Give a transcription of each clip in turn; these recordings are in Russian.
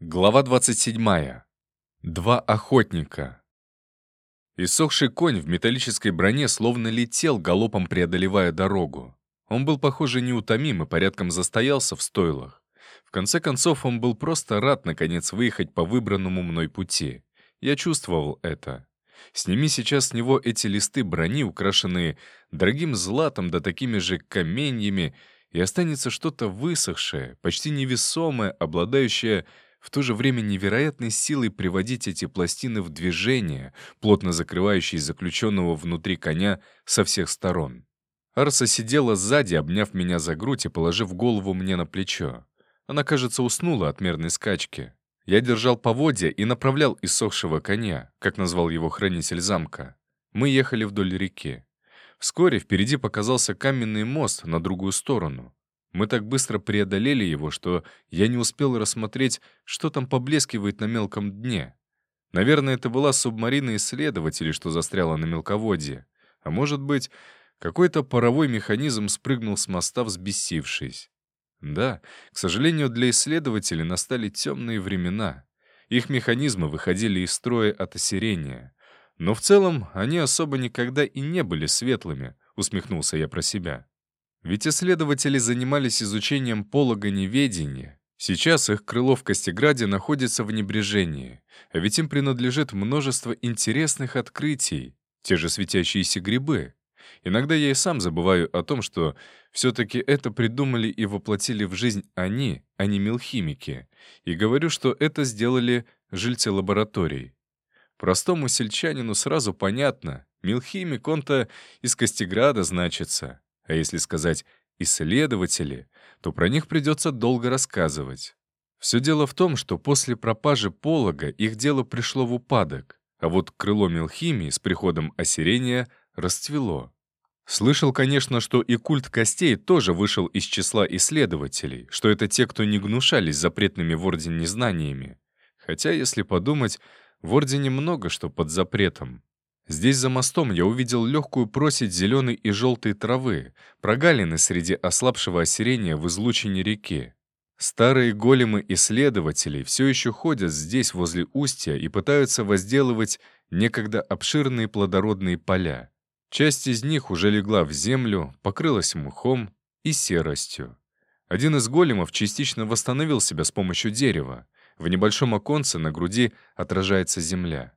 Глава 27. Два охотника. Иссохший конь в металлической броне словно летел, галопом преодолевая дорогу. Он был, похоже, неутомим и порядком застоялся в стойлах. В конце концов, он был просто рад, наконец, выехать по выбранному мной пути. Я чувствовал это. Сними сейчас с него эти листы брони, украшенные дорогим златом да такими же каменьями, и останется что-то высохшее, почти невесомое, обладающее в то же время невероятной силой приводить эти пластины в движение, плотно закрывающие заключенного внутри коня со всех сторон. Арса сидела сзади, обняв меня за грудь и положив голову мне на плечо. Она, кажется, уснула от мерной скачки. Я держал поводья и направлял иссохшего коня, как назвал его хранитель замка. Мы ехали вдоль реки. Вскоре впереди показался каменный мост на другую сторону. Мы так быстро преодолели его, что я не успел рассмотреть, что там поблескивает на мелком дне. Наверное, это была субмарина исследователей, что застряла на мелководье. А может быть, какой-то паровой механизм спрыгнул с моста, взбесившись. Да, к сожалению, для исследователей настали темные времена. Их механизмы выходили из строя от осирения. Но в целом они особо никогда и не были светлыми, усмехнулся я про себя. Ведь исследователи занимались изучением полога неведения. Сейчас их крыло в Костеграде находится в небрежении, а ведь им принадлежит множество интересных открытий, те же светящиеся грибы. Иногда я и сам забываю о том, что все-таки это придумали и воплотили в жизнь они, а не милхимики, и говорю, что это сделали жильцы лабораторий. Простому сельчанину сразу понятно, милхимик он-то из Костеграда значится. А если сказать «исследователи», то про них придется долго рассказывать. Все дело в том, что после пропажи полога их дело пришло в упадок, а вот крыло Мелхимии с приходом осирения расцвело. Слышал, конечно, что и культ костей тоже вышел из числа исследователей, что это те, кто не гнушались запретными в Ордене знаниями. Хотя, если подумать, в Ордене много что под запретом. Здесь за мостом я увидел легкую просить зеленой и желтой травы, прогалины среди ослабшего осирения в излучине реки. Старые големы исследователей все еще ходят здесь, возле устья, и пытаются возделывать некогда обширные плодородные поля. Часть из них уже легла в землю, покрылась мхом и серостью. Один из големов частично восстановил себя с помощью дерева. В небольшом оконце на груди отражается земля.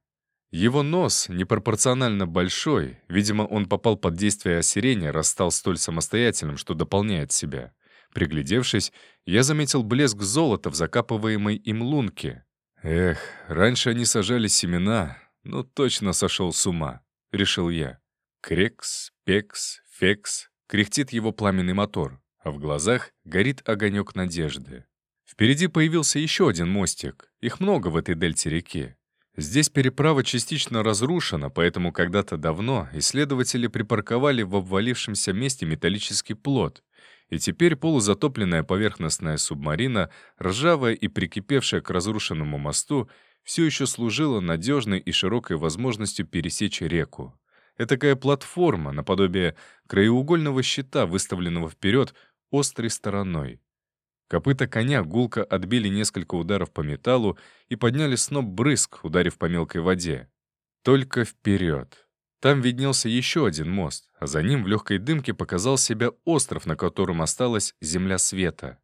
Его нос непропорционально большой, видимо, он попал под действие осирения, раз стал столь самостоятельным, что дополняет себя. Приглядевшись, я заметил блеск золота в закапываемой им лунке. Эх, раньше они сажали семена, ну точно сошел с ума, решил я. Крекс, пекс, фекс, кряхтит его пламенный мотор, а в глазах горит огонек надежды. Впереди появился еще один мостик, их много в этой дельте реки. Здесь переправа частично разрушена, поэтому когда-то давно исследователи припарковали в обвалившемся месте металлический плот, и теперь полузатопленная поверхностная субмарина, ржавая и прикипевшая к разрушенному мосту, все еще служила надежной и широкой возможностью пересечь реку. Этакая платформа, наподобие краеугольного щита, выставленного вперед острой стороной. Копыта коня гулко отбили несколько ударов по металлу и подняли сноп брызг, ударив по мелкой воде. Только вперед. Там виднелся еще один мост, а за ним в легкой дымке показал себя остров, на котором осталась земля света.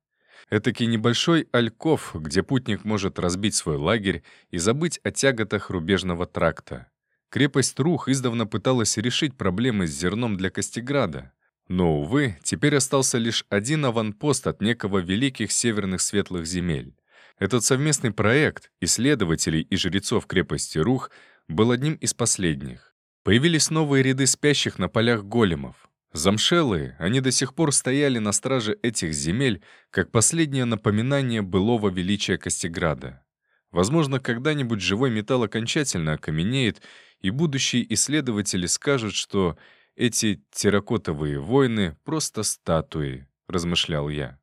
Этакий небольшой альков, где путник может разбить свой лагерь и забыть о тяготах рубежного тракта. Крепость Рух издавна пыталась решить проблемы с зерном для Костеграда, но, увы, теперь остался лишь один аванпост от некого великих северных светлых земель. Этот совместный проект исследователей и жрецов крепости Рух был одним из последних. Появились новые ряды спящих на полях големов. Замшелые, они до сих пор стояли на страже этих земель, как последнее напоминание былого величия Костеграда. Возможно, когда-нибудь живой металл окончательно окаменеет, и будущие исследователи скажут, что эти терракотовые воины — просто статуи, размышлял я.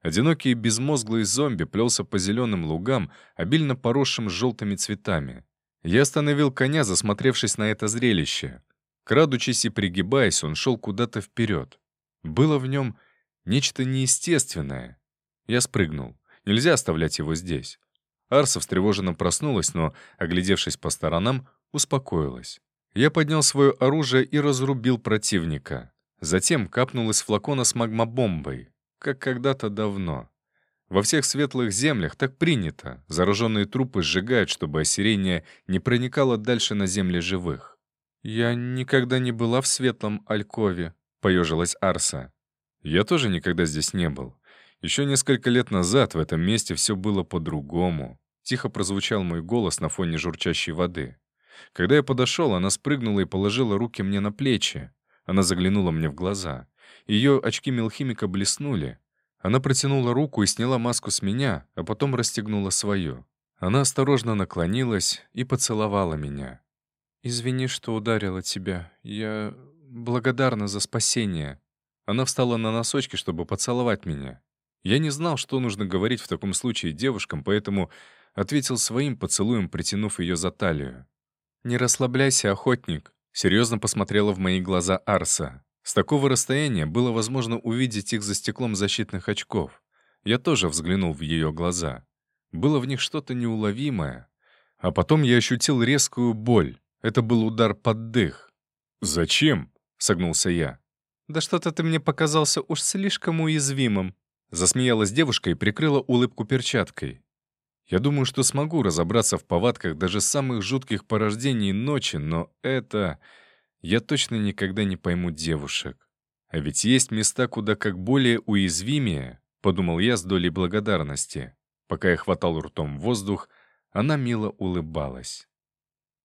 Одинокий безмозглый зомби плелся по зеленым лугам, обильно поросшим желтыми цветами. Я остановил коня, засмотревшись на это зрелище. Крадучись и пригибаясь, он шел куда-то вперед. Было в нем нечто неестественное. Я спрыгнул. Нельзя оставлять его здесь. Арса встревоженно проснулась, но, оглядевшись по сторонам, успокоилась. Я поднял свое оружие и разрубил противника. Затем капнул из флакона с магмобомбой, как когда-то давно. Во всех светлых землях так принято. Зараженные трупы сжигают, чтобы осирение не проникало дальше на земли живых. «Я никогда не была в светлом Алькове», — поежилась Арса. «Я тоже никогда здесь не был. Еще несколько лет назад в этом месте все было по-другому. Тихо прозвучал мой голос на фоне журчащей воды. Когда я подошел, она спрыгнула и положила руки мне на плечи. Она заглянула мне в глаза. Ее очки мелхимика блеснули. Она протянула руку и сняла маску с меня, а потом расстегнула свою. Она осторожно наклонилась и поцеловала меня. «Извини, что ударила тебя. Я благодарна за спасение». Она встала на носочки, чтобы поцеловать меня. Я не знал, что нужно говорить в таком случае девушкам, поэтому ответил своим поцелуем, притянув ее за талию. «Не расслабляйся, охотник», — серьезно посмотрела в мои глаза Арса. С такого расстояния было возможно увидеть их за стеклом защитных очков. Я тоже взглянул в ее глаза. Было в них что-то неуловимое. А потом я ощутил резкую боль. Это был удар под дых. «Зачем?» — согнулся я. «Да что-то ты мне показался уж слишком уязвимым», Засмеялась девушка и прикрыла улыбку перчаткой. Я думаю, что смогу разобраться в повадках даже самых жутких порождений ночи, но это... Я точно никогда не пойму девушек. А ведь есть места куда как более уязвимее, подумал я с долей благодарности. Пока я хватал ртом воздух, она мило улыбалась.